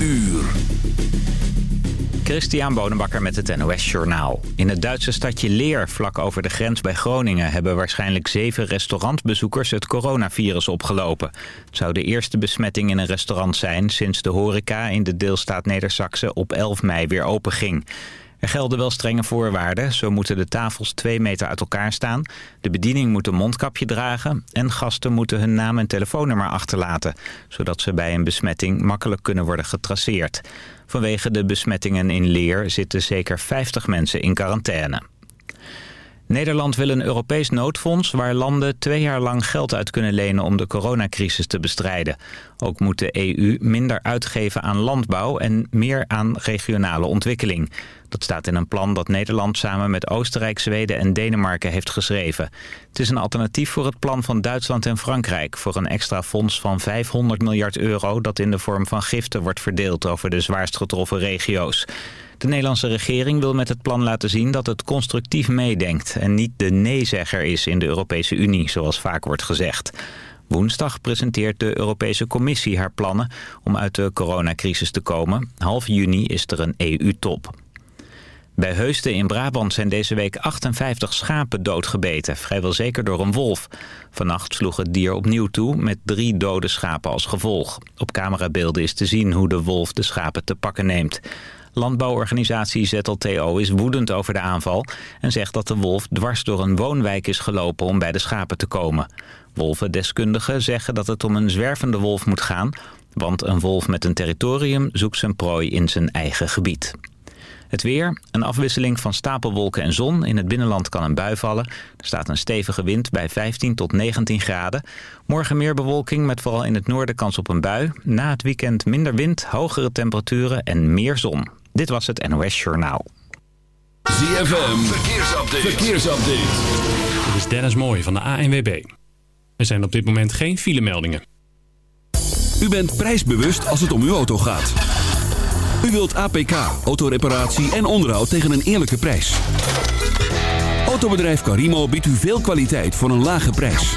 uur. Christian Bonenbakker met het NOS Journaal. In het Duitse stadje Leer, vlak over de grens bij Groningen... hebben waarschijnlijk zeven restaurantbezoekers het coronavirus opgelopen. Het zou de eerste besmetting in een restaurant zijn... sinds de horeca in de deelstaat Neder-Saxe op 11 mei weer openging. Er gelden wel strenge voorwaarden. Zo moeten de tafels twee meter uit elkaar staan. De bediening moet een mondkapje dragen. En gasten moeten hun naam en telefoonnummer achterlaten. Zodat ze bij een besmetting makkelijk kunnen worden getraceerd. Vanwege de besmettingen in Leer zitten zeker 50 mensen in quarantaine. Nederland wil een Europees noodfonds waar landen twee jaar lang geld uit kunnen lenen om de coronacrisis te bestrijden. Ook moet de EU minder uitgeven aan landbouw en meer aan regionale ontwikkeling. Dat staat in een plan dat Nederland samen met Oostenrijk, Zweden en Denemarken heeft geschreven. Het is een alternatief voor het plan van Duitsland en Frankrijk... voor een extra fonds van 500 miljard euro... dat in de vorm van giften wordt verdeeld over de zwaarst getroffen regio's. De Nederlandse regering wil met het plan laten zien dat het constructief meedenkt... en niet de nee-zegger is in de Europese Unie, zoals vaak wordt gezegd. Woensdag presenteert de Europese Commissie haar plannen om uit de coronacrisis te komen. Half juni is er een EU-top. Bij Heusden in Brabant zijn deze week 58 schapen doodgebeten, vrijwel zeker door een wolf. Vannacht sloeg het dier opnieuw toe met drie dode schapen als gevolg. Op camerabeelden is te zien hoe de wolf de schapen te pakken neemt. Landbouworganisatie ZLTO is woedend over de aanval... en zegt dat de wolf dwars door een woonwijk is gelopen om bij de schapen te komen. Wolvendeskundigen zeggen dat het om een zwervende wolf moet gaan... want een wolf met een territorium zoekt zijn prooi in zijn eigen gebied. Het weer, een afwisseling van stapelwolken en zon. In het binnenland kan een bui vallen. Er staat een stevige wind bij 15 tot 19 graden. Morgen meer bewolking met vooral in het noorden kans op een bui. Na het weekend minder wind, hogere temperaturen en meer zon. Dit was het NOS Journaal. ZFM, verkeersupdate. verkeersupdate. Dit is Dennis Mooij van de ANWB. Er zijn op dit moment geen filemeldingen. U bent prijsbewust als het om uw auto gaat. U wilt APK, autoreparatie en onderhoud tegen een eerlijke prijs. Autobedrijf Carimo biedt u veel kwaliteit voor een lage prijs.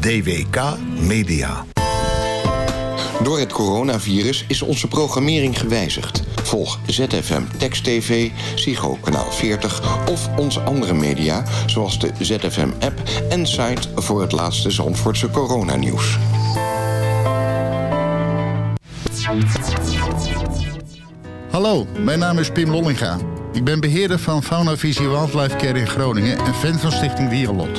DWK Media. Door het coronavirus is onze programmering gewijzigd. Volg ZFM Text TV, Psycho Kanaal 40 of onze andere media... zoals de ZFM-app en site voor het laatste Zandvoortse coronanieuws. Hallo, mijn naam is Pim Lollinga. Ik ben beheerder van Fauna Visie Wildlife Care in Groningen en fan van Stichting Dierenlot.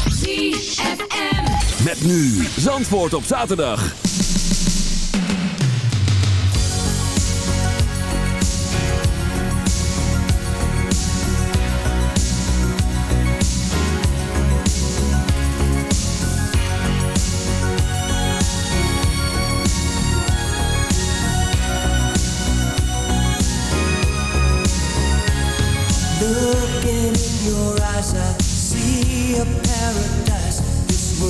ZFM. Met nu Zandvoort op zaterdag. Looking in your eyes, I see a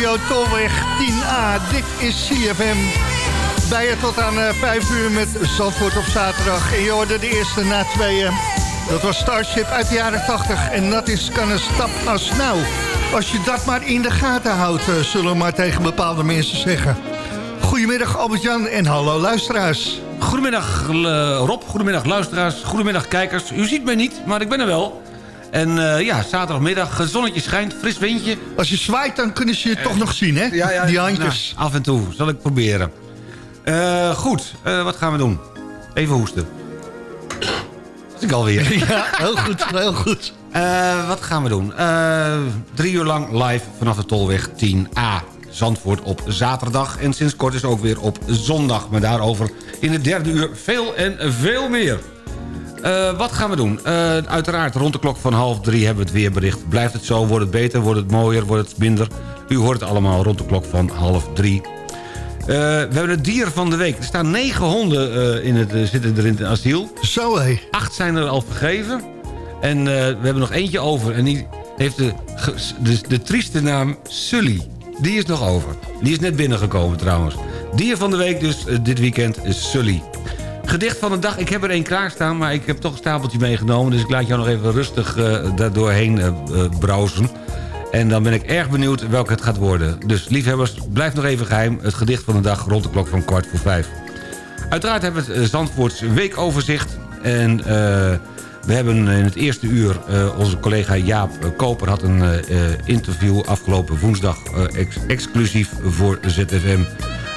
Studio Tolweg 10A. Dit is CFM. Bij je tot aan eh, 5 uur met Zandvoort op zaterdag. En je hoorde de eerste na tweeën. Dat was Starship uit de jaren 80. En dat is kan een stap als nou. Als je dat maar in de gaten houdt, eh, zullen we maar tegen bepaalde mensen zeggen. Goedemiddag Albert-Jan en hallo luisteraars. Goedemiddag eh, Rob, goedemiddag luisteraars, goedemiddag kijkers. U ziet mij niet, maar ik ben er wel. En eh, ja, zaterdagmiddag, het zonnetje schijnt, fris windje. Als je zwaait, dan kunnen ze je toch nog zien, hè? Die handjes. Nou, af en toe, zal ik proberen. Eh, goed, eh, wat gaan we doen? Even hoesten. Dat ik alweer. Ja, heel goed, heel goed. Eh, wat gaan we doen? Eh, drie uur lang live vanaf de Tolweg 10A. Zandvoort op zaterdag. En sinds kort is ook weer op zondag. Maar daarover in het derde uur veel en veel meer. Eh, wat gaan we doen? Eh, uiteraard rond de klok van half drie hebben we het weerbericht. Blijft het zo? Wordt het beter? Wordt het mooier? Wordt het minder? U hoort het allemaal rond de klok van half drie. Eh, we hebben het dier van de week. Er staan negen honden in het, zitten er in het asiel. Zo hé. Acht zijn er al vergeven. En we hebben nog eentje over. En die heeft de, de, de trieste naam Sully. Die is nog over. Die is net binnengekomen trouwens. Dier van de week dus dit weekend is Sully. Gedicht van de dag, ik heb er één klaarstaan... maar ik heb toch een stapeltje meegenomen... dus ik laat jou nog even rustig uh, daar doorheen uh, browsen. En dan ben ik erg benieuwd welke het gaat worden. Dus liefhebbers, blijf nog even geheim. Het gedicht van de dag rond de klok van kwart voor vijf. Uiteraard hebben we het Zandvoorts weekoverzicht. En we hebben in het eerste uur... Onze collega Jaap Koper had een interview afgelopen woensdag... Ex exclusief voor ZFM...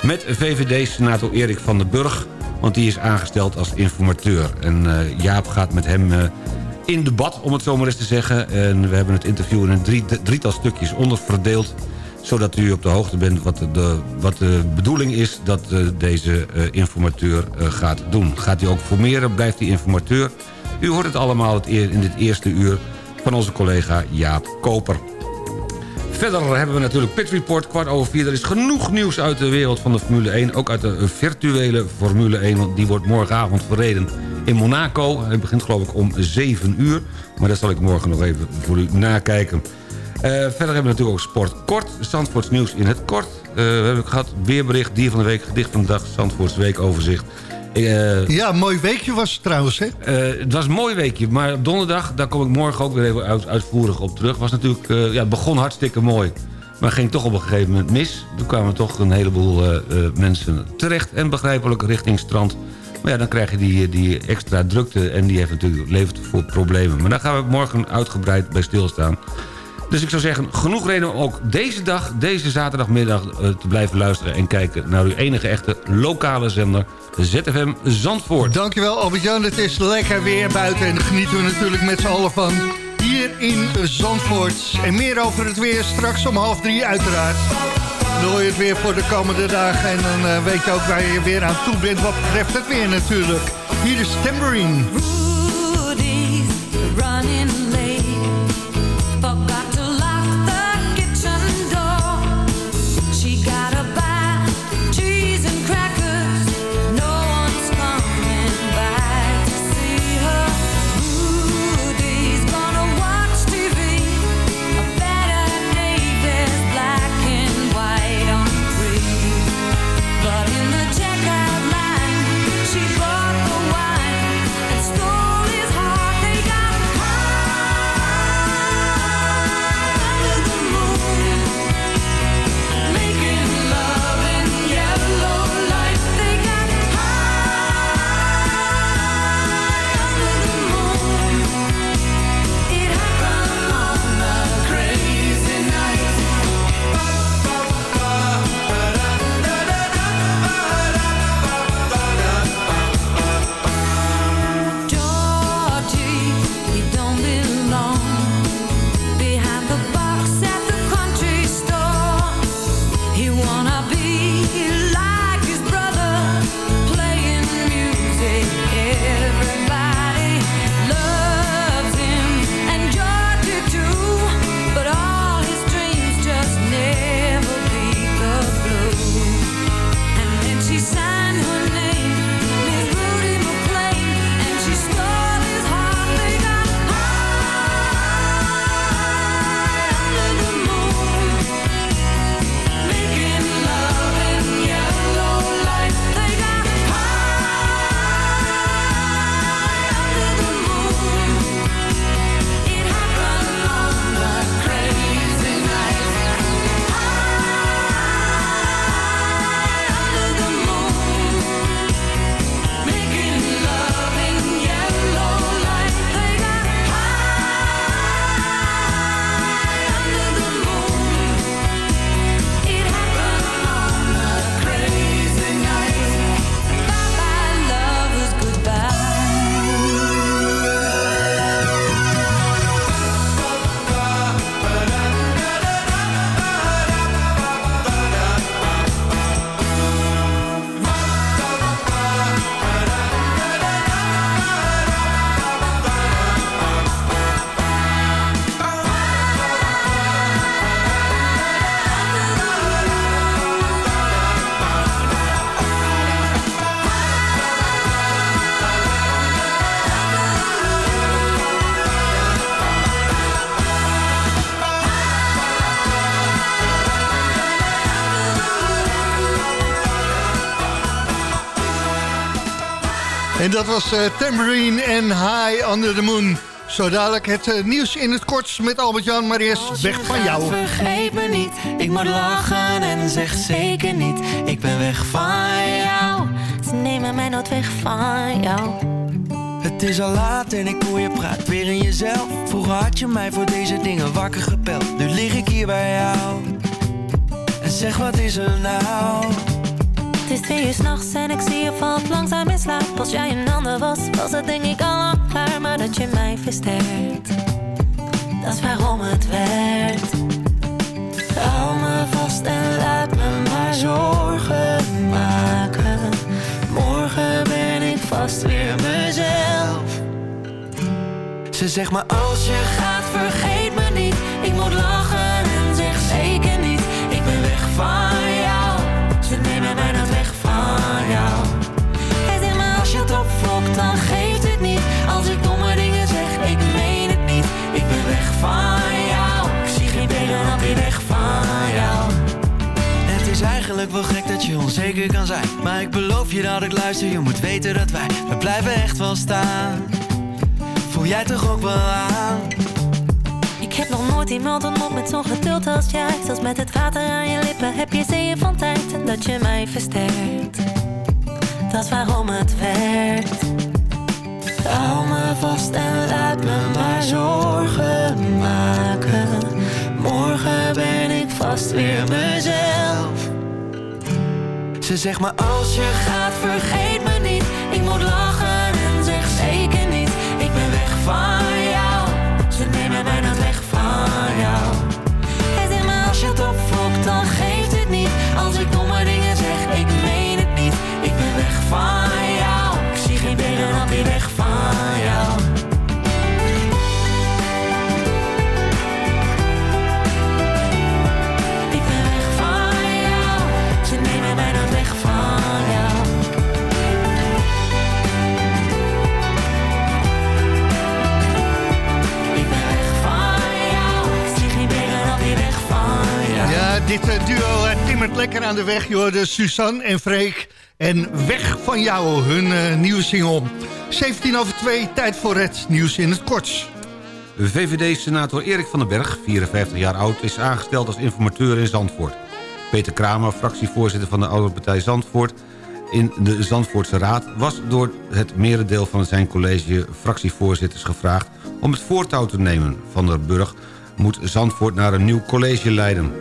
met VVD-senator Erik van den Burg... want die is aangesteld als informateur. En Jaap gaat met hem in debat, om het zo maar eens te zeggen. En we hebben het interview in een drie, drietal stukjes onderverdeeld zodat u op de hoogte bent wat de, wat de bedoeling is... dat uh, deze informateur gaat doen. Gaat hij ook formeren, blijft hij informateur? U hoort het allemaal in dit eerste uur van onze collega Jaap Koper. Verder hebben we natuurlijk Pit Report, kwart over vier. Er is genoeg nieuws uit de wereld van de Formule 1. Ook uit de virtuele Formule 1, want die wordt morgenavond verreden in Monaco. Het begint geloof ik om 7 uur. Maar dat zal ik morgen nog even voor u nakijken. Uh, verder hebben we natuurlijk ook sport kort. Zandvoorts nieuws in het kort. Uh, we hebben gehad weerbericht, dier van de week, gedicht van de dag, Zandvoorts weekoverzicht. Uh, ja, mooi weekje was het trouwens, hè? het was een mooi weekje, maar op donderdag, daar kom ik morgen ook weer even uit, uitvoerig op terug. Was natuurlijk, ja, het begon hartstikke mooi. Maar ging toch op een gegeven moment mis. Toen kwamen toch een heleboel mensen terecht en begrijpelijk richting strand. Maar ja, dan krijg je die, die extra drukte en die heeft natuurlijk, levert voor problemen. Maar daar gaan we morgen uitgebreid bij stilstaan. Dus ik zou zeggen, genoeg reden om ook deze dag, deze zaterdagmiddag... Uh, te blijven luisteren en kijken naar uw enige echte lokale zender... ZFM Zandvoort. Dankjewel Albert-Jan, het is lekker weer buiten... en daar genieten we natuurlijk met z'n allen van hier in Zandvoort. En meer over het weer straks om half drie uiteraard. Dan hoor je het weer voor de komende dagen... en dan uh, weet je ook waar je weer aan toe bent wat betreft het weer natuurlijk. Hier is Tambourine. Rudy's running En dat was eh, Tambourine en High Under the Moon. Zo dadelijk het eh, nieuws in het kort met Albert-Jan, maar eerst weg van jou. Vergeet me niet, ik moet lachen en zeg zeker niet. Ik ben weg van jou. Ze nemen mij nooit weg van jou. Het is al laat en ik hoor je praat weer in jezelf. Vroeger had je mij voor deze dingen wakker gepeld. Nu lig ik hier bij jou. En zeg wat is er nou? Is twee uur s'nachts en ik zie je valt langzaam in slaap. Als jij een ander was, was het denk ik al lang klaar. Maar dat je mij versterkt, dat is waarom het werkt. Hou me vast en laat me maar zorgen maken. Morgen ben ik vast weer mezelf. Ze zegt maar Als je gaat, vergeet me niet. Ik moet lachen en zeg zeker niet. Ik ben weg van dan geeft het niet. Als ik domme dingen zeg, ik meen het niet. Ik ben weg van jou. Ik zie geen benen dan weer weg van jou. Het is eigenlijk wel gek dat je onzeker kan zijn. Maar ik beloof je dat ik luister, je moet weten dat wij, we blijven echt wel staan. Voel jij toch ook wel aan? Ik heb nog nooit iemand ontmoet met zo'n geduld als jij. Zelfs met het water aan je lippen heb je zeeën van tijd. En dat je mij versterkt, dat is waarom het werkt. Hou me vast en laat me maar zorgen maken. Morgen ben ik vast weer mezelf. Ze zegt maar Als je gaat, vergeet me lekker aan de weg, joh. De Suzanne en Freek. En Weg van jou, hun eh, nieuwe single. 17 over 2, tijd voor het nieuws in het kort. VVD-senator Erik van den Berg, 54 jaar oud... is aangesteld als informateur in Zandvoort. Peter Kramer, fractievoorzitter van de oude partij Zandvoort... in de Zandvoortse Raad... was door het merendeel van zijn college fractievoorzitters gevraagd... om het voortouw te nemen. Van der Burg moet Zandvoort naar een nieuw college leiden.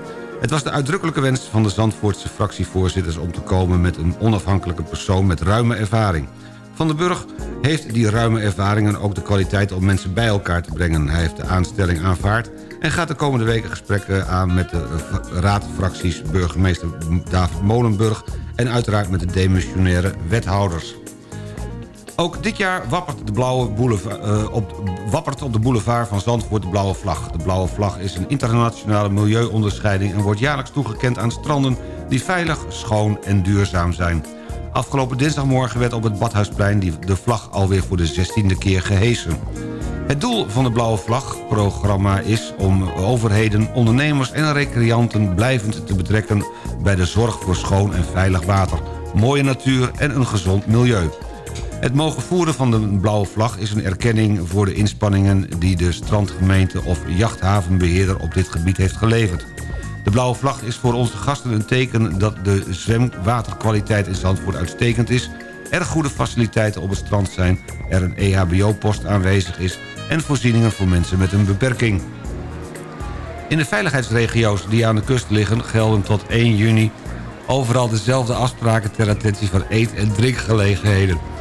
Het was de uitdrukkelijke wens van de Zandvoortse fractievoorzitters... om te komen met een onafhankelijke persoon met ruime ervaring. Van den Burg heeft die ruime ervaring en ook de kwaliteit om mensen bij elkaar te brengen. Hij heeft de aanstelling aanvaard en gaat de komende weken gesprekken aan met de raadfracties burgemeester David Molenburg en uiteraard met de demissionaire wethouders. Ook dit jaar wappert, de blauwe boulevard, eh, op, wappert op de boulevard van Zandvoort de blauwe vlag. De blauwe vlag is een internationale milieuonderscheiding... en wordt jaarlijks toegekend aan stranden die veilig, schoon en duurzaam zijn. Afgelopen dinsdagmorgen werd op het Badhuisplein de vlag alweer voor de 16e keer gehesen. Het doel van de Blauwe Vlag-programma is om overheden, ondernemers en recreanten blijvend te betrekken bij de zorg voor schoon en veilig water, mooie natuur en een gezond milieu. Het mogen voeren van de blauwe vlag is een erkenning voor de inspanningen... die de strandgemeente of jachthavenbeheerder op dit gebied heeft geleverd. De blauwe vlag is voor onze gasten een teken dat de zwemwaterkwaliteit in Zandvoort uitstekend is... er goede faciliteiten op het strand zijn, er een EHBO-post aanwezig is... en voorzieningen voor mensen met een beperking. In de veiligheidsregio's die aan de kust liggen gelden tot 1 juni... overal dezelfde afspraken ter attentie van eet- en drinkgelegenheden.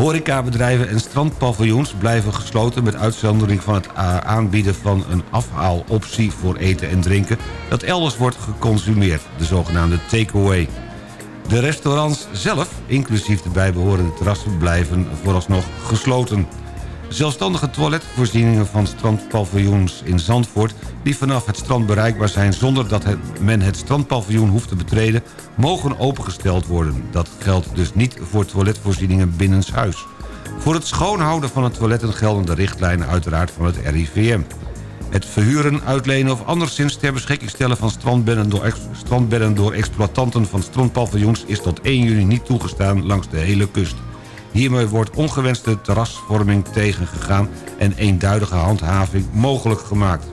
Horecabedrijven en strandpaviljoens blijven gesloten... met uitzondering van het aanbieden van een afhaaloptie voor eten en drinken... dat elders wordt geconsumeerd, de zogenaamde takeaway. De restaurants zelf, inclusief de bijbehorende terrassen... blijven vooralsnog gesloten. Zelfstandige toiletvoorzieningen van strandpaviljoens in Zandvoort... die vanaf het strand bereikbaar zijn zonder dat men het strandpaviljoen hoeft te betreden... mogen opengesteld worden. Dat geldt dus niet voor toiletvoorzieningen binnenshuis. Voor het schoonhouden van de toiletten gelden de richtlijnen uiteraard van het RIVM. Het verhuren, uitlenen of anderszins ter beschikking stellen van strandbedden door, strandbedden door exploitanten van strandpaviljoens is tot 1 juni niet toegestaan langs de hele kust. Hiermee wordt ongewenste terrasvorming tegengegaan... en eenduidige handhaving mogelijk gemaakt.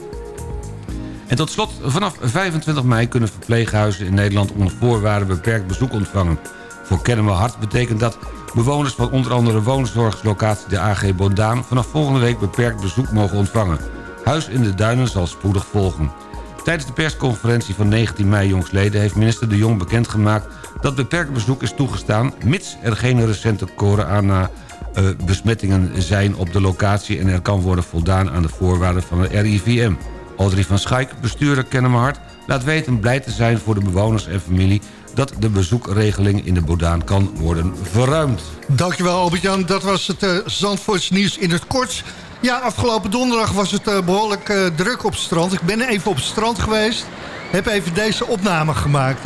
En tot slot, vanaf 25 mei kunnen verpleeghuizen in Nederland... onder voorwaarden beperkt bezoek ontvangen. Voor Kennemer Hart betekent dat bewoners van onder andere woonzorgslocatie de AG Bondaan... vanaf volgende week beperkt bezoek mogen ontvangen. Huis in de Duinen zal spoedig volgen. Tijdens de persconferentie van 19 mei jongsleden... heeft minister De Jong bekendgemaakt dat beperkt bezoek is toegestaan... mits er geen recente corona-besmettingen zijn op de locatie... en er kan worden voldaan aan de voorwaarden van de RIVM. Audrey van Schaik, bestuurder Kennemerhart... laat weten blij te zijn voor de bewoners en familie... dat de bezoekregeling in de Bodaan kan worden verruimd. Dankjewel Albert-Jan, dat was het uh, Zandvoorts nieuws in het kort. Ja, afgelopen donderdag was het uh, behoorlijk uh, druk op het strand. Ik ben even op het strand geweest. Heb even deze opname gemaakt.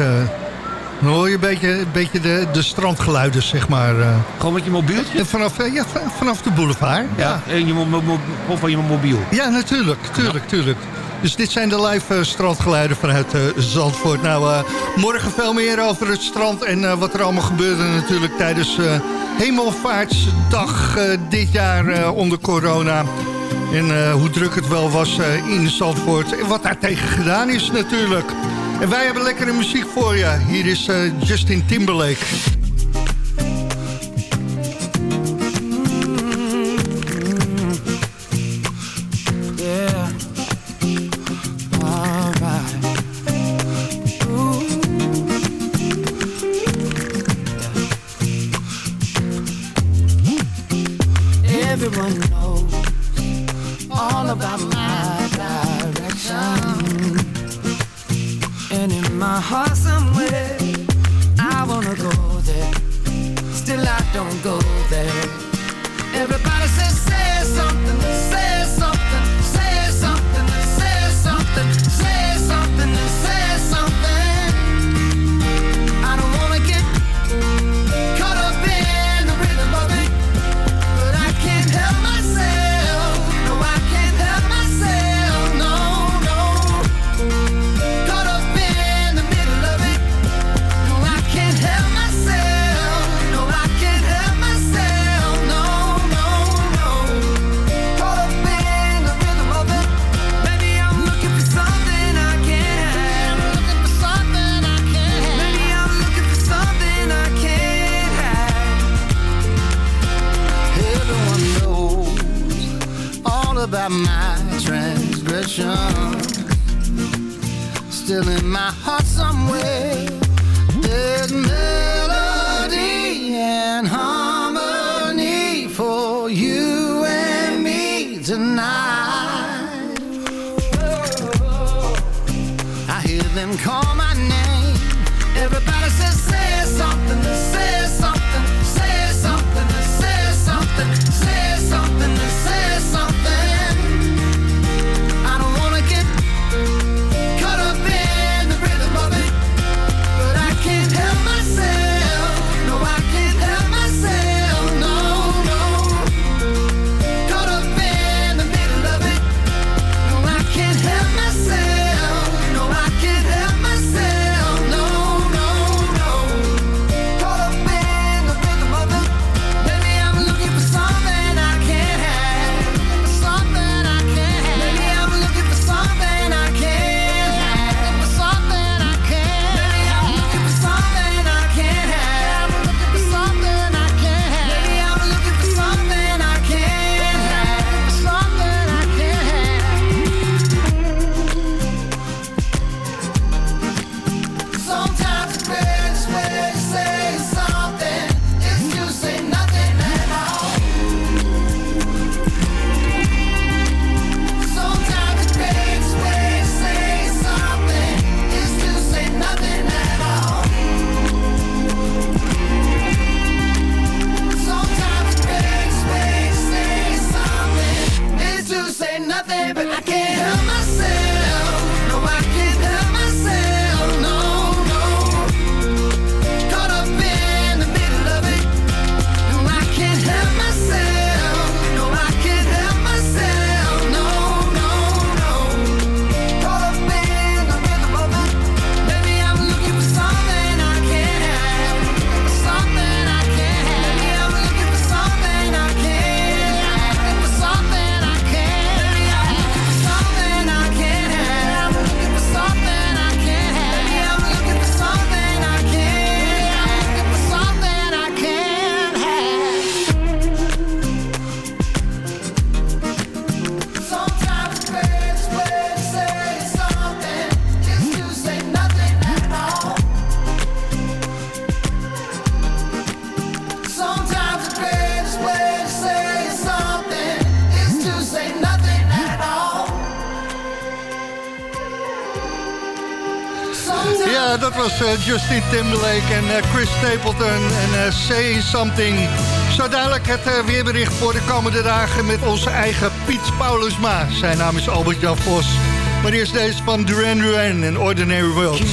Dan hoor je een beetje, een beetje de, de strandgeluiden, zeg maar. Gewoon met je mobieltje? Vanaf, ja, vanaf de boulevard. Ja, ja. En je mo van je mobiel? Ja, natuurlijk, tuurlijk, tuurlijk. Dus dit zijn de live uh, strandgeluiden vanuit uh, Zandvoort. Nou, uh, morgen veel meer over het strand en wat er allemaal gebeurde natuurlijk tijdens Hemelvaartsdag dit jaar onder corona. En hoe druk het wel was in Zandvoort en wat daar tegen gedaan is natuurlijk. En wij hebben lekkere muziek voor je. Hier is Justin Timberlake. Justin Timberlake en eh, Chris Stapleton en eh, Say Something. Zo dadelijk het eh, weerbericht voor de komende dagen met onze eigen Piet Paulusma. Zijn naam is Albert-Jan Vos. Maar eerst deze van Duran Duran en Ordinary Worlds.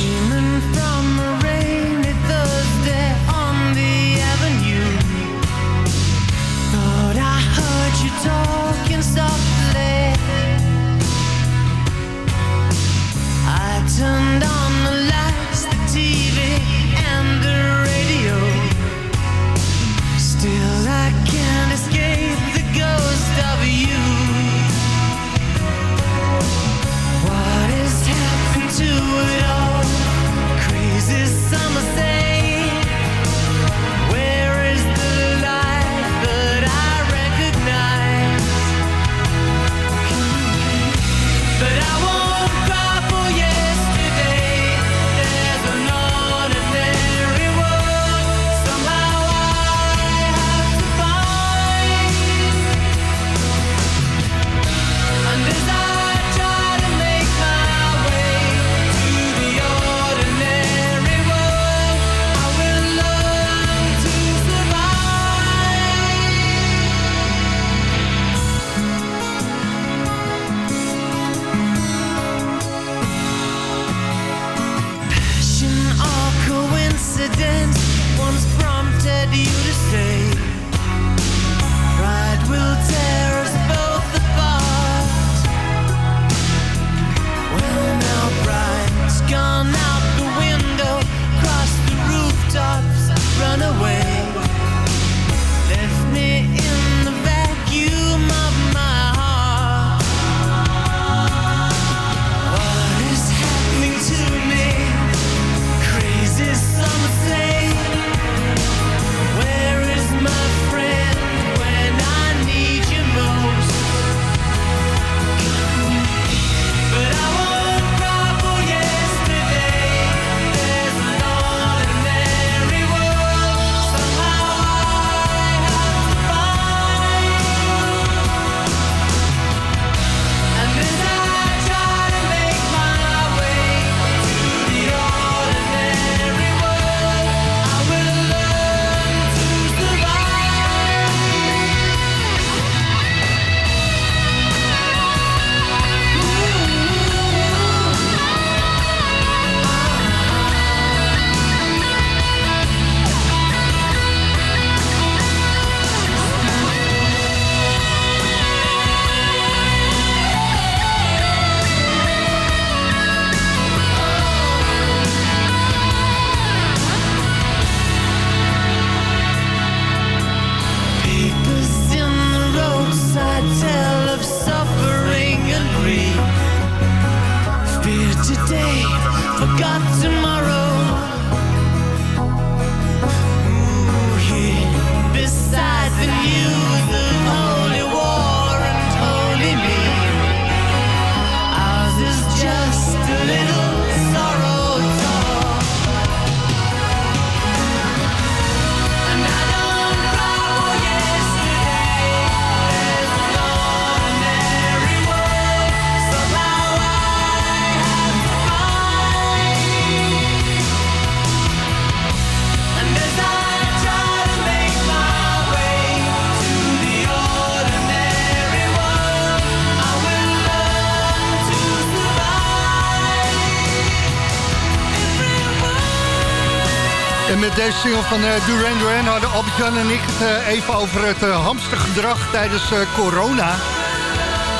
Single van eh, Duran Duran hadden Albert-Jan en ik het eh, even over het eh, hamstergedrag tijdens corona.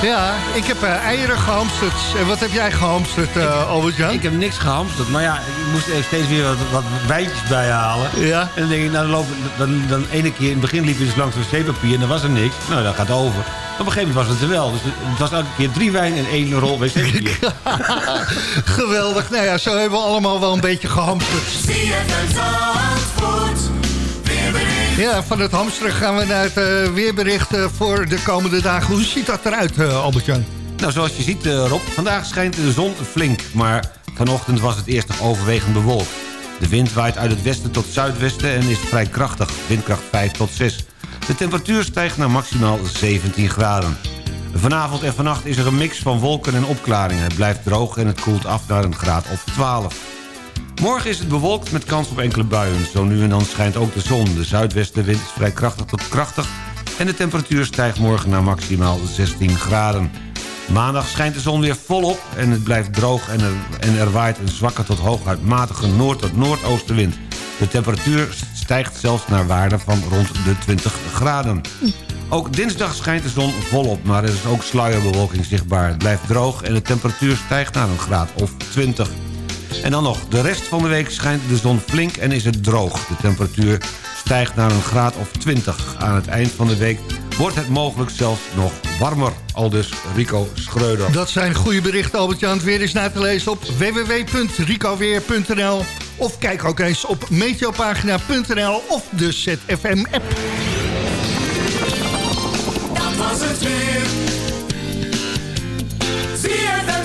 Ja, ik heb eh, eieren gehamsterd. En wat heb jij gehamsterd, eh, Albert-Jan? Ik heb niks gehamsterd, maar ja, ik moest er steeds weer wat, wat wijntjes bij halen. Ja. En dan denk ik, nou, dan, loop, dan, dan ene keer in het begin liep je dus langs wc-papier en dan was er niks. Nou, dat gaat over. Op een gegeven moment was het er wel. Dus het was elke keer drie wijn en één rol wc-papier. Geweldig. Nou ja, zo hebben we allemaal wel een beetje gehamsterd. Ja, van het hamsteren gaan we naar het eh, weerbericht eh, voor de komende dagen. Hoe ziet dat eruit, eh, Albert-Jan? Nou, zoals je ziet, Rob, vandaag schijnt de zon flink. Maar vanochtend was het eerst nog overwegend bewolkt. De wind waait uit het westen tot zuidwesten en is vrij krachtig. Windkracht 5 tot 6. De temperatuur stijgt naar maximaal 17 graden. Vanavond en vannacht is er een mix van wolken en opklaringen. Het blijft droog en het koelt af naar een graad of 12. Morgen is het bewolkt met kans op enkele buien. Zo nu en dan schijnt ook de zon. De zuidwestenwind is vrij krachtig tot krachtig... en de temperatuur stijgt morgen naar maximaal 16 graden. Maandag schijnt de zon weer volop en het blijft droog... en er, er waait een zwakke tot hooguit matige noord- tot noordoostenwind. De temperatuur stijgt zelfs naar waarden van rond de 20 graden. Ook dinsdag schijnt de zon volop, maar er is ook sluierbewolking zichtbaar. Het blijft droog en de temperatuur stijgt naar een graad of 20. En dan nog, de rest van de week schijnt de zon flink en is het droog. De temperatuur stijgt naar een graad of 20. Aan het eind van de week wordt het mogelijk zelfs nog warmer. Aldus Rico Schreuder. Dat zijn goede berichten, Albert-Jan. Het weer is na te lezen op www.ricoweer.nl of kijk ook eens op meteopagina.nl of de ZFM-app. Dat was het weer. Zandvoort.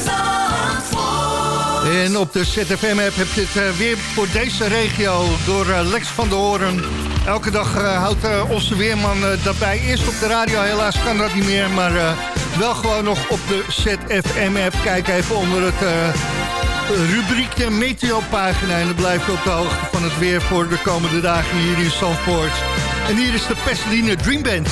En op de ZFM-app heb je het eh, weer voor deze regio door eh, Lex van der Hoorn. Elke dag eh, houdt onze weerman dat bij. Eerst op de radio, helaas kan dat niet meer. Maar wel gewoon nog op de ZFM-app. Kijk even onder het rubriekje Meteopagina. En dan blijf je op de hoogte van het weer voor de komende dagen hier in Zandvoort. En hier is de Pasadena Dream Band.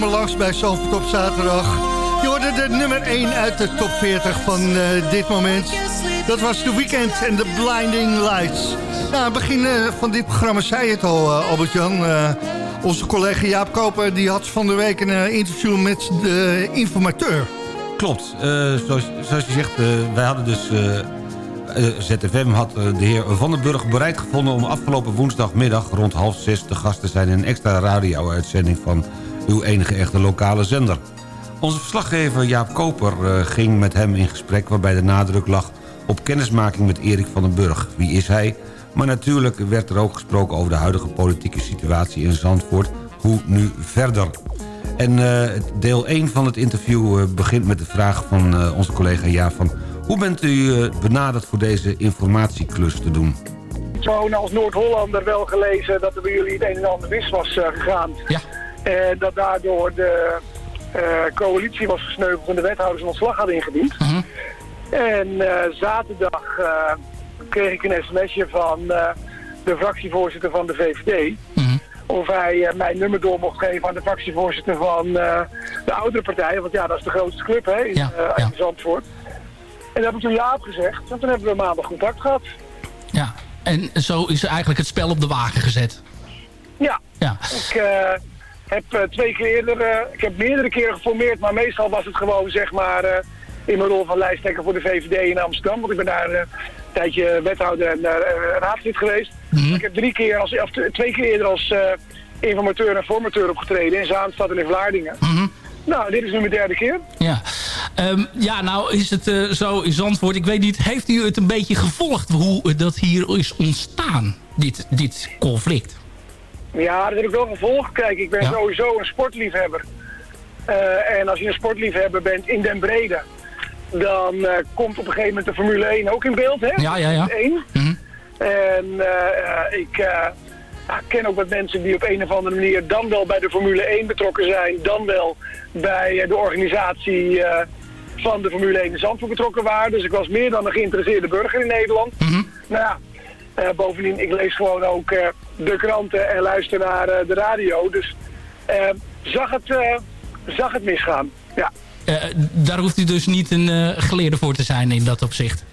Komen langs bij Zalvoort op zaterdag. Je hoorde de nummer 1 uit de top 40 van eh, dit moment. Dat was The Weekend en The Blinding Lights. Nou, aan het begin eh, van dit programma zei het al, eh, Albert-Jan. onze collega Jaap Koper die had van de week een interview met de informateur. Klopt. Zoals, zoals je zegt, wij hadden dus... ZFM had de heer Van den Burg bereid gevonden... om afgelopen woensdagmiddag rond half zes te gast te zijn... in een extra radio-uitzending van uw enige echte lokale zender. Onze verslaggever Jaap Koper eh, ging met hem in gesprek... waarbij de nadruk lag op kennismaking met Erik van den Burg. Wie is hij? Maar natuurlijk werd er ook gesproken over de huidige politieke situatie in Zandvoort. Hoe nu verder? En eh, deel 1 van het interview eh, begint met de vraag van onze collega Jaap van... hoe bent u benaderd voor deze informatieklus te doen? Gewoon als Noord-Hollander wel gelezen dat er bij jullie het een en ander mis was gegaan. Ja. En dat daardoor de eh, coalitie was gesneuveld en de wethouders een ontslag hadden ingediend. En eh, zaterdag eh, kreeg ik een sms'je van eh, de fractievoorzitter van de VVD. Of hij eh, mijn nummer door mocht geven aan de fractievoorzitter van eh, de oudere partij. Want ja, dat is de grootste club hè, in, Ja, eh, in Zandvoort. En dat heb ik toen ja opgezegd. En toen hebben we maandag contact gehad. Ja, en zo is eigenlijk het spel op de wagen gezet. Ja. Ja. Ik eh, heb eh, twee keer eerder, eh, ik heb meerdere keren geformeerd, maar meestal was het gewoon zeg maar eh, in mijn rol van lijsttrekker voor de VVD in Amsterdam. Want ik ben daar een tijdje wethouder en raadslid geweest. Ik heb drie keer als, of twee keer eerder als informateur en formateur opgetreden in Zaanstad en in Vlaardingen. Nou, dit is nu mijn derde keer. Ja. Ehm, ja, nou is het eh, zo in Zandvoort. Ik weet niet, heeft u het een beetje gevolgd hoe dat hier is ontstaan, dit, dit conflict? Ja, dat heb ik wel gevolgd. Kijk, ik ben sowieso een sportliefhebber. Eh, en als je een sportliefhebber bent in Den Brede, dan eh, komt op een gegeven moment de Formule 1 ook in beeld, hè? Ja, ja, ja. Formule 1. En eh, ik ken ook wat mensen die op een of andere manier dan wel bij de Formule 1 betrokken zijn, dan wel bij de organisatie van de Formule 1 in Zandvoort betrokken waren. Dus ik was meer dan een geïnteresseerde burger in Nederland. Nou ja, bovendien, ik lees gewoon ook eh, de kranten en luister naar eh, de radio. Dus eh, zag, het, eh, zag het misgaan, ja. Eh, daar hoeft u dus niet een eh, geleerde voor te zijn in dat opzicht.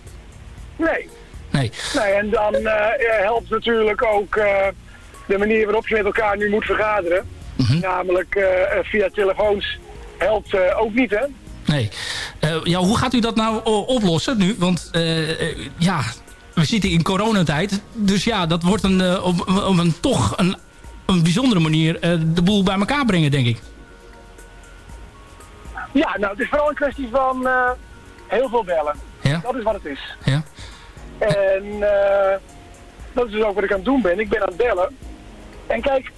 Nee, Nee. Nee, en dan eh, helpt natuurlijk ook eh, de manier waarop je met elkaar nu moet vergaderen. Namelijk eh, eh, via telefoons helpt eh, ook niet, hè? Nee. Eh, ja, hoe gaat u dat nou oplossen nu? Want eh, eh, ja, we zitten in coronatijd. Dus ja, dat wordt een, eh, op, op een toch een, een bijzondere manier eh, de boel bij elkaar brengen, denk ik. Ja, nou, het is vooral een kwestie van eh, heel veel bellen. Ja. Dat is wat het is. Ja. En dat is dus ook wat ik aan het doen ben. Ik ben aan het bellen. En kijk,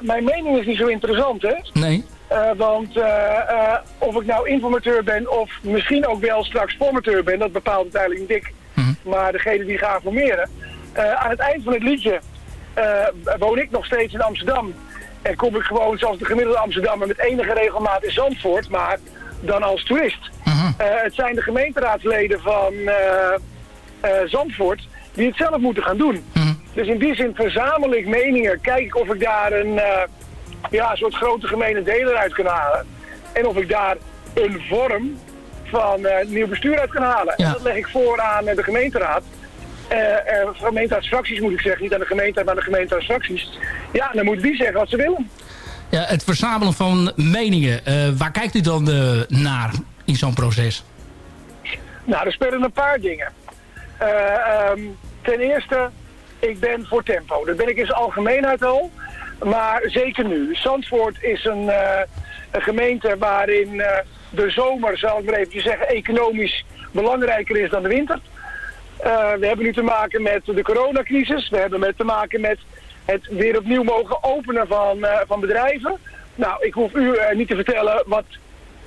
mijn mening is niet zo interessant, hè? Nee. Want of ik nou informateur ben of misschien ook wel straks formateur ben, dat bepaalt uiteindelijk niet ik. Maar degene die gaat formeren. Eh, aan het eind van het liedje eh, woon ik nog steeds in Amsterdam. En kom ik gewoon zoals de gemiddelde Amsterdammer met enige regelmaat in Zandvoort, maar dan als toerist. Eh, het zijn de gemeenteraadsleden van Zandvoort die het zelf moeten gaan doen. Dus in die zin verzamel ik meningen, kijk ik of ik daar een, ja, een soort grote gemene deler uit kan halen. En of ik daar een vorm van eh, nieuw bestuur uit kan halen. En dat leg ik voor aan eh, de gemeenteraad. Eh eh, gemeenteraadsfracties moet ik zeggen, niet aan de gemeente, maar aan de gemeenteraadsfracties. Ja, dan moeten die zeggen wat ze willen. Ja, het verzamelen van meningen. waar kijkt u dan naar in zo'n proces? Nou, er spelen een paar dingen. Eh, ehm, ten eerste, ik ben voor tempo. Dat ben ik in zijn algemeenheid al. Maar zeker nu. Zandvoort is een, een gemeente waarin de zomer, zal ik maar even zeggen, economisch belangrijker is dan de winter. Eh, we hebben nu te maken met de coronacrisis. We hebben met te maken met het weer opnieuw mogen openen van, eh, van bedrijven. Nou, ik hoef u eh, niet te vertellen wat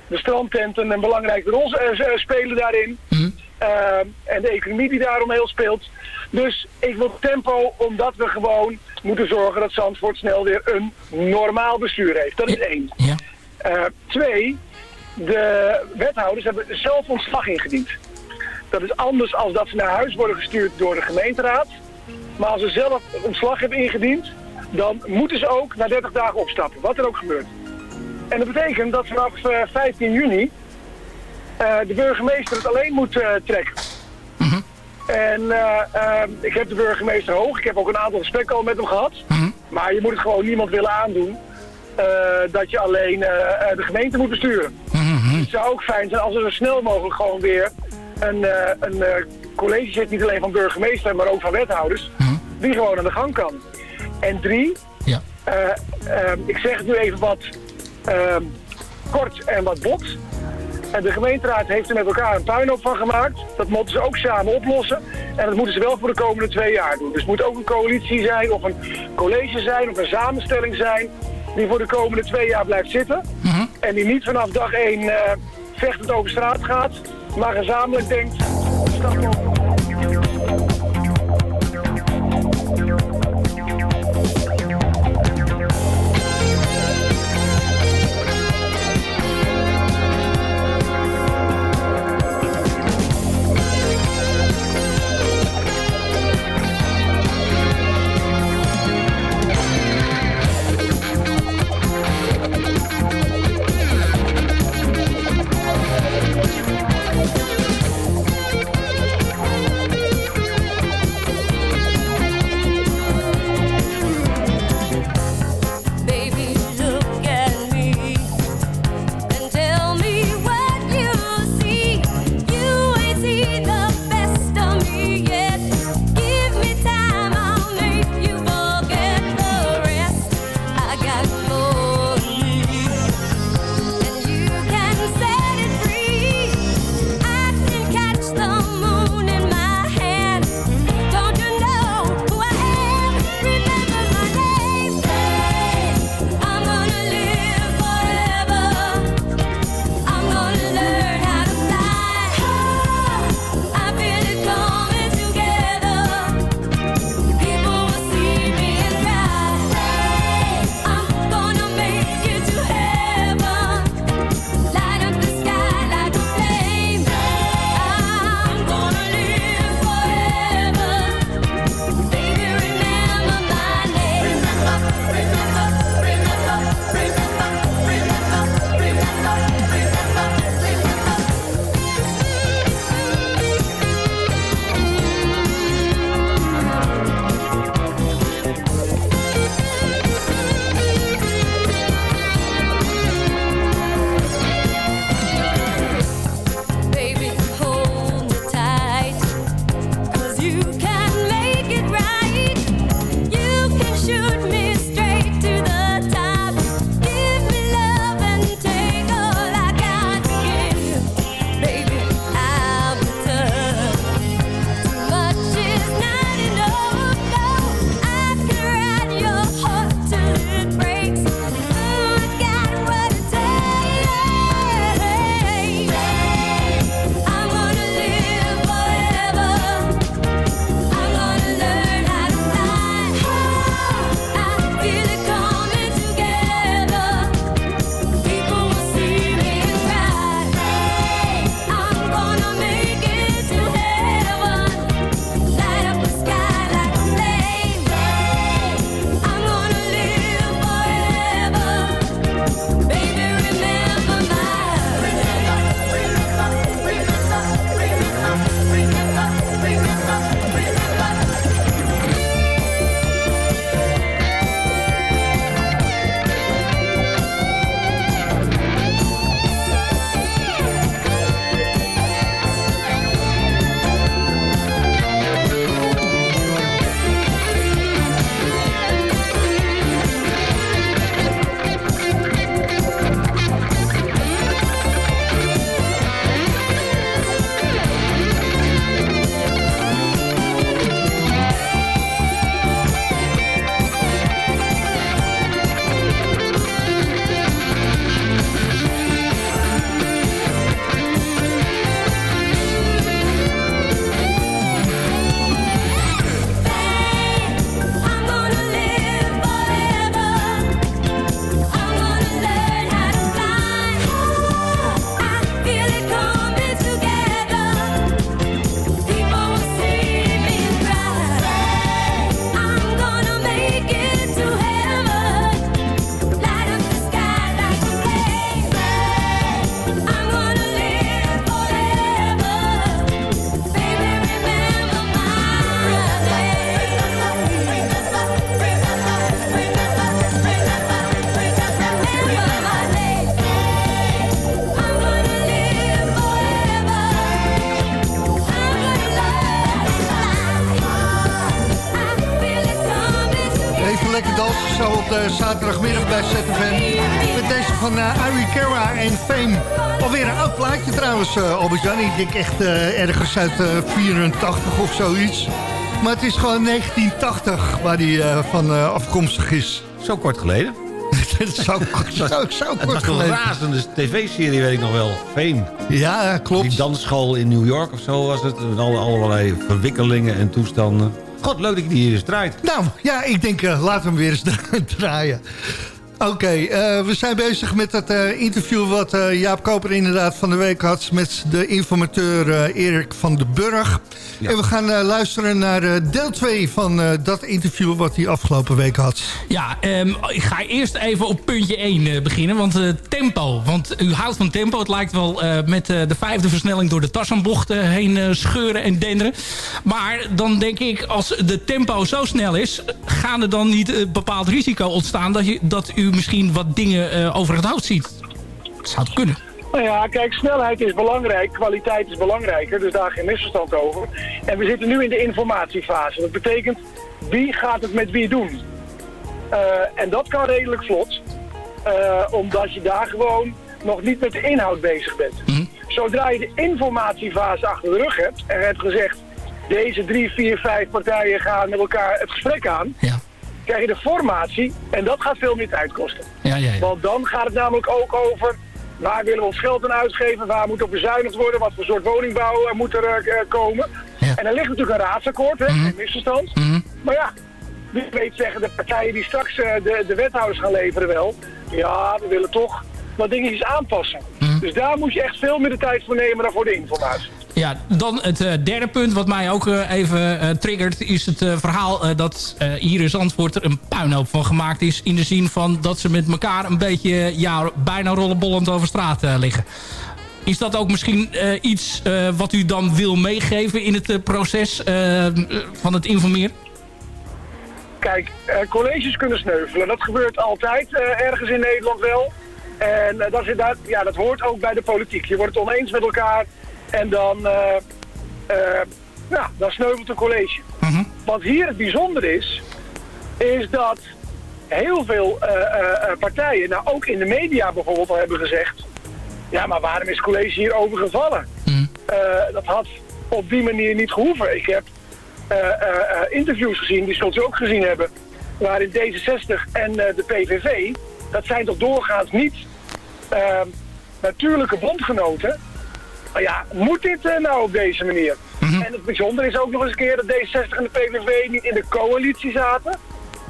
de strandtenten een belangrijke rol spelen daarin. Eh, en de economie die daaromheen speelt. Dus ik wil tempo omdat we gewoon moeten zorgen dat Zandvoort snel weer een normaal bestuur heeft. Dat is één. Eh, twee, de wethouders hebben zelf ontslag ingediend. Dat is anders als dat ze naar huis worden gestuurd door de gemeenteraad. Maar als ze zelf ontslag hebben ingediend, dan moeten ze ook na 30 dagen opstappen. Wat er ook gebeurt. En dat betekent dat vanaf eh, 15 juni eh, de burgemeester het alleen moet eh, trekken. En eh, eh, ik heb de burgemeester hoog. Ik heb ook een aantal gesprekken al met hem gehad. Maar je moet het gewoon niemand willen aandoen eh, dat je alleen eh, eh, de gemeente moet besturen. Zou ook fijn zijn als er zo snel mogelijk gewoon weer een, eh, een eh, college zit, niet alleen van burgemeester, maar ook van wethouders, die gewoon aan de gang kan. En drie, eh, eh, ik zeg het nu even wat eh, kort en wat bot. En de gemeenteraad heeft er met elkaar een puinhoop van gemaakt. Dat moeten ze ook samen oplossen. En dat moeten ze wel voor de komende twee jaar doen. Dus het moet ook een coalitie zijn, of een college zijn, of een samenstelling zijn... die voor de komende twee jaar blijft zitten. En die niet vanaf dag één eh, vechtend over straat gaat... maar gezamenlijk denkt... stap op. Ik denk echt uh, ergens uit uh, 84 of zoiets. Maar het is gewoon 1980 waar die uh, van afkomstig is. Zo kort geleden. Het zo, zo, zo het kort was een geleden. razende tv-serie, weet ik nog wel. Fame. Ja, klopt. Die dansschool in New York of zo was het. Met alle- allerlei verwikkelingen en toestanden. God, leuk dat je die hier eens draait. Nou, ja, ik denk, laten we hem weer eens draaien. Oké, okay, uh, we zijn bezig met het uh, interview wat uh, Jaap Koper inderdaad van de week had... met de informateur Erik van den Burg. Ja. En we gaan luisteren naar deel 2 van dat interview wat hij afgelopen week had. Ja, um, ik ga eerst even op puntje 1 beginnen, want tempo. Want u houdt van tempo. Het lijkt wel met de vijfde versnelling door de Tassenbocht heen scheuren en denderen. Maar dan denk ik, als de tempo zo snel is... gaan er dan niet een bepaald risico ontstaan dat, je, dat u misschien wat dingen uh, over het hoofd ziet. Dat zou het kunnen. Nou ja, kijk, snelheid is belangrijk, kwaliteit is belangrijker, dus daar geen misverstand over. En we zitten nu in de informatiefase. Dat betekent, wie gaat het met wie doen? Uh, en dat kan redelijk vlot, uh, omdat je daar gewoon nog niet met de inhoud bezig bent. Mm. Zodra je de informatiefase achter de rug hebt en hebt gezegd, deze drie, vier, vijf partijen gaan met elkaar het gesprek aan... Ja krijg je de formatie en dat gaat veel meer tijd kosten. Ja, ja, ja. Want dan gaat het namelijk ook over waar willen we ons geld aan uitgeven, waar moet op bezuinigd worden, wat voor soort woningbouw uh, moet er uh, komen. En er ligt natuurlijk een raadsakkoord, hè, Mhm. geen misverstand. Mhm. Maar ja, wie weet zeggen de partijen die straks uh, de, de wethouders gaan leveren wel, ja, we willen toch wat dingetjes aanpassen. Mhm. Dus daar moet je echt veel meer de tijd voor nemen dan voor de informatie. Ja, dan het uh, derde punt wat mij ook uh, even uh, triggert... is het verhaal dat hier in Zandvoort er een puinhoop van gemaakt is... in de zin van dat ze met elkaar een beetje ja, bijna rollenbollend over straat liggen. Is dat ook misschien iets wat u dan wil meegeven in het proces van het informeren? Kijk, colleges kunnen sneuvelen. Dat gebeurt altijd ergens in Nederland wel. En dat, is dat, ja, dat hoort ook bij de politiek. Je wordt het oneens met elkaar... En dan, uh, uh, ja, dan sneuvelt een college. Mm -hmm. Wat hier het bijzonder is, is dat heel veel uh, partijen, nou ook in de media bijvoorbeeld al hebben gezegd... Ja, maar waarom is het college hier overgevallen? Mm. dat had op die manier niet gehoeven. Ik heb interviews gezien, die zult u ook gezien hebben... waarin D66 en de PVV, dat zijn toch doorgaans niet natuurlijke bondgenoten... Maar ja, moet dit uh, nou op deze manier? Mhm. Mm -hmm. En het bijzondere is ook nog eens een keer dat D60 en de PVV niet in de coalitie zaten,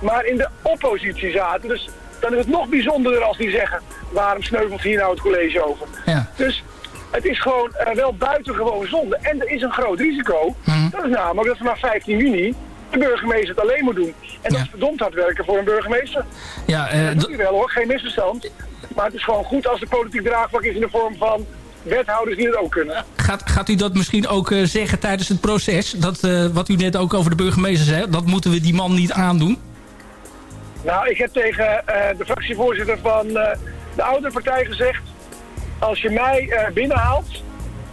maar in de oppositie zaten. Dus dan is het nog bijzonderder als die zeggen, waarom sneuvelt hier nou het college over? Ja. Dus het is gewoon uh, wel buitengewoon zonde. En er is een groot risico. Mm -hmm. Dat is namelijk dat vanaf 15 juni de burgemeester het alleen moet doen. En dat is verdomd hard werken voor een burgemeester. Ja, uh, dat doet hij wel hoor, geen misverstand. Maar het is gewoon goed als de politiek draagvlak is in de vorm van wethouders die het ook kunnen. Gaat, gaat u dat misschien ook uh, zeggen tijdens het proces? Dat, uh, wat u net ook over de burgemeester zei, dat moeten we die man niet aandoen? Nou, ik heb tegen uh, de fractievoorzitter van de oudere partij gezegd... als je mij binnenhaalt,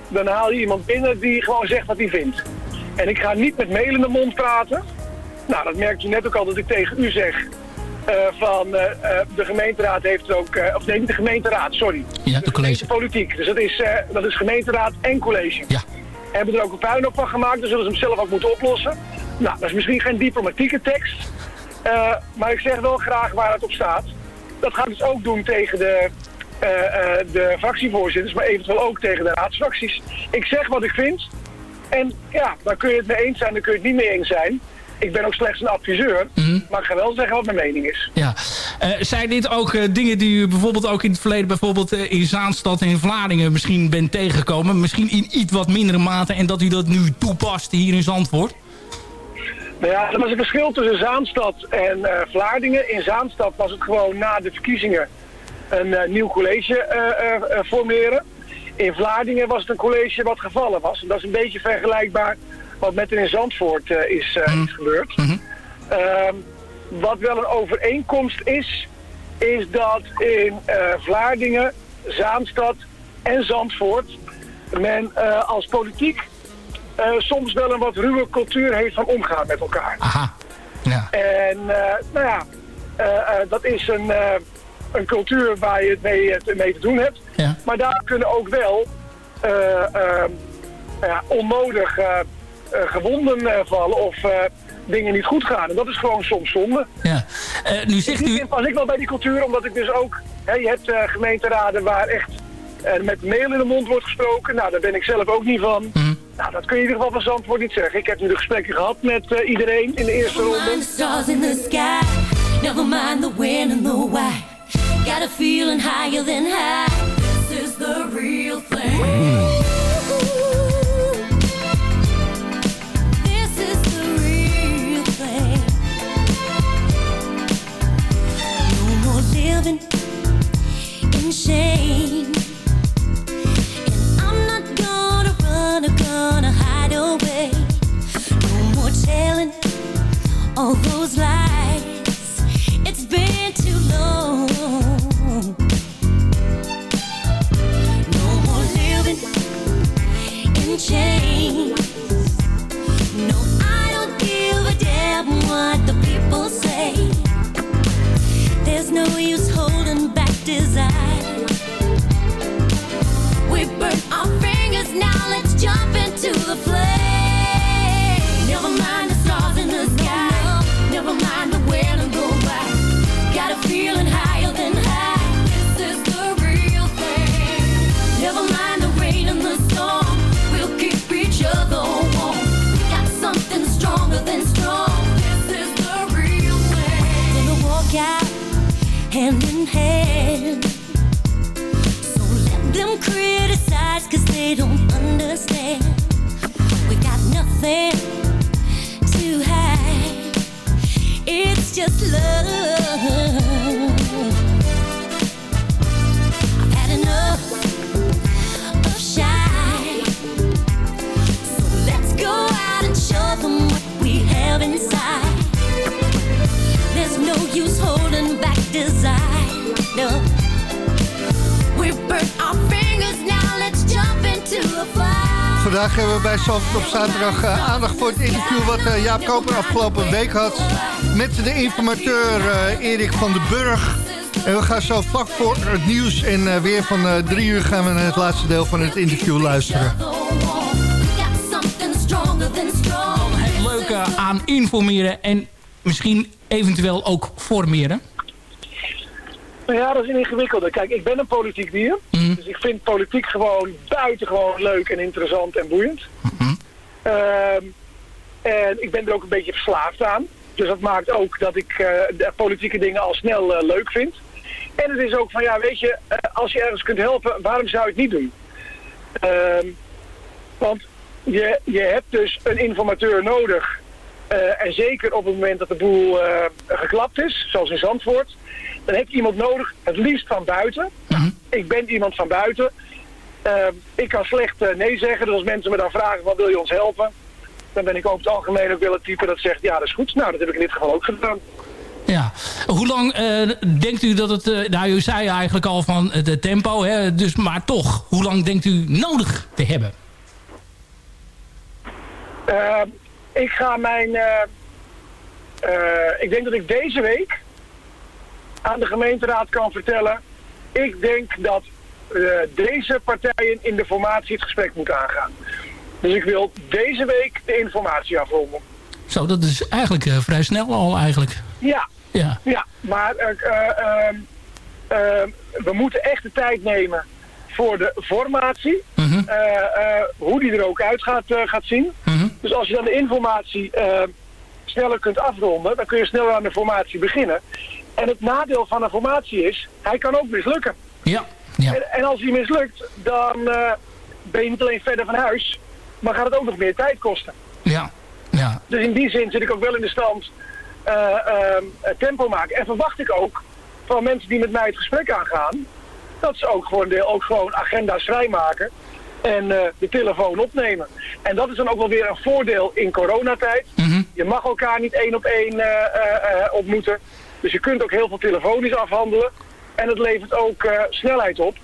dan haal je iemand binnen die gewoon zegt wat hij vindt. En ik ga niet met mail in de mond praten. Nou, dat merkt u net ook al dat ik tegen u zeg... Uh, van uh, uh, de gemeenteraad heeft ook, of nee, niet de gemeenteraad, sorry. Ja, de college. politiek. Dus dat is, dat is gemeenteraad en college. Ja. Hebben er ook een puinhoop van gemaakt, dan zullen ze hem zelf ook moeten oplossen. Nou, dat is misschien geen diplomatieke tekst, maar ik zeg wel graag waar het op staat. Dat gaat dus ook doen tegen de, de fractievoorzitters, maar eventueel ook tegen de raadsfracties. Ik zeg wat ik vind en ja, daar kun je het mee eens zijn, daar kun je het niet mee eens zijn. Ik ben ook slechts een adviseur, mm -hmm. maar ik ga wel zeggen wat mijn mening is. Ja. Uh, zijn dit ook uh, dingen die u bijvoorbeeld ook in het verleden... bijvoorbeeld uh, in Zaanstad en in Vlaardingen misschien bent tegengekomen? Misschien in iets wat mindere mate en dat u dat nu toepast hier in Zandvoort? Nou ja, er was een verschil tussen Zaanstad en Vlaardingen. In Zaanstad was het gewoon na de verkiezingen een nieuw college formeren. In Vlaardingen was het een college wat gevallen was. En dat is een beetje vergelijkbaar wat met in Zandvoort uh, is, uh, mm. is gebeurd. Mm -hmm. uh, wat wel een overeenkomst is, is dat in Vlaardingen, Zaanstad en Zandvoort men als politiek soms wel een wat ruwe cultuur heeft van omgaan met elkaar. Aha. Ja. En nou ja, eh, eh, dat is een, eh, een cultuur waar je het mee, het mee te doen hebt. Ja. Maar daar kunnen ook wel eh, ehm, ja, onnodig eh, eh, gewonden eh, vallen of eh, dingen niet goed gaan. En dat is gewoon soms zonde. Ja. Eh, nu zegt u... Pas ik wel bij die cultuur, omdat ik dus ook... Hè, je hebt eh, gemeenteraden waar echt eh, met mail in de mond wordt gesproken. Nou, daar ben ik zelf ook niet van. Nou, dat kun je in ieder geval van Zandvoort niet zeggen. Ik heb nu de gesprekken gehad met eh, iedereen in de eerste Mind ronde. Got a feeling higher than high. This is the real thing. This is the real thing. No more living in shame. And I'm not gonna run or gonna hide Zandvoort op zaterdag eh, aandacht voor het interview... wat eh, Jaap Koper afgelopen week had met de informateur eh, Erik van den Burg. En we gaan zo vlak voor het nieuws en weer van drie uur... gaan we naar het laatste deel van het interview luisteren. Het leuke aan informeren en misschien eventueel ook formeren. Ja, dat is een ingewikkelde. Kijk, ik ben een politiek dier. Dus ik vind politiek gewoon buitengewoon leuk en interessant en boeiend. Ehm, en ik ben er ook een beetje verslaafd aan. Dus dat maakt ook dat ik eh, de politieke dingen al snel eh, leuk vind. En het is ook van, ja, weet je, eh, als je ergens kunt helpen, waarom zou je het niet doen? Ehm, want je, je hebt dus een informateur nodig. En zeker op het moment dat de boel geklapt is, zoals in Zandvoort, dan heb je iemand nodig, het liefst van buiten. Ik ben iemand van buiten. Ehm, ik kan slecht eh, nee zeggen, dus als mensen me dan vragen, wat wil je ons helpen? Dan ben ik over het algemeen ook wel het type dat zegt, ja dat is goed. Nou, dat heb ik in dit geval ook gedaan. Ja. Hoe lang eh, denkt u dat het... eh, nou, u zei eigenlijk al van het tempo, hè, dus, maar toch. Hoe lang denkt u nodig te hebben? Ehm, ik ga mijn... ik denk dat ik deze week aan de gemeenteraad kan vertellen... Ik denk dat eh, deze partijen in de formatie het gesprek moeten aangaan. Dus ik wil deze week de informatie afronden. Zo, dat is eigenlijk eh, vrij snel al eigenlijk. Ja. Ja. Ja, maar eh, eh, ehm, ehm, we moeten echt de tijd nemen voor de formatie. Mhm. Hoe die er ook uit gaat, gaat zien. Dus als je dan de informatie sneller kunt afronden, dan kun je sneller aan de formatie beginnen. En het nadeel van een formatie is, hij kan ook mislukken. Ja. ja. En, en als hij mislukt, dan eh, ben je niet alleen verder van huis, maar gaat het ook nog meer tijd kosten. Ja. Ja. Dus in die zin zit ik ook wel in de stand eh, ehm, eh, tempo maken. En verwacht ik ook van mensen die met mij het gesprek aangaan, dat ze ook gewoon, deel, ook gewoon agenda's vrijmaken en eh, de telefoon opnemen. En dat is dan ook wel weer een voordeel in coronatijd. Je mag elkaar niet één op één ontmoeten. Dus je kunt ook heel veel telefonisch afhandelen. En het levert ook eh, snelheid op.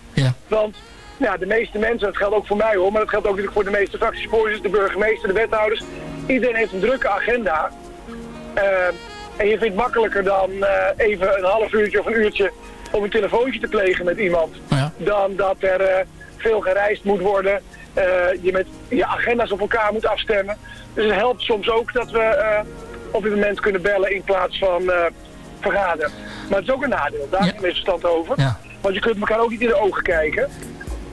Want ja, de meeste mensen, dat geldt ook voor mij hoor, maar dat geldt ook natuurlijk voor de meeste fractievoorzitters, de burgemeester, de wethouders. Iedereen heeft een drukke agenda. Eh, En je vindt het makkelijker dan eh, even een half uurtje of een uurtje om een telefoontje te plegen met iemand. Dan dat er veel gereisd moet worden. je met je agenda's op elkaar moet afstemmen. Dus het helpt soms ook dat we op dit moment kunnen bellen in plaats van vergaderen. Maar het is ook een nadeel, daar is een misverstand over. Want je kunt elkaar ook niet in de ogen kijken.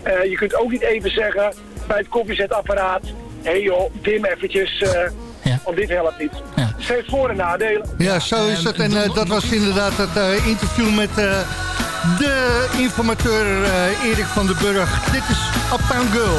Eh, je kunt ook niet even zeggen bij het koffiezetapparaat... hé hey joh, dim eventjes, eh, want dit helpt niet. Dus het heeft voor- en nadelen. Ja, zo is het. En eh, dat was inderdaad het eh, interview met eh, de informateur eh, Erik van den Burg. Dit is Uptown Girl.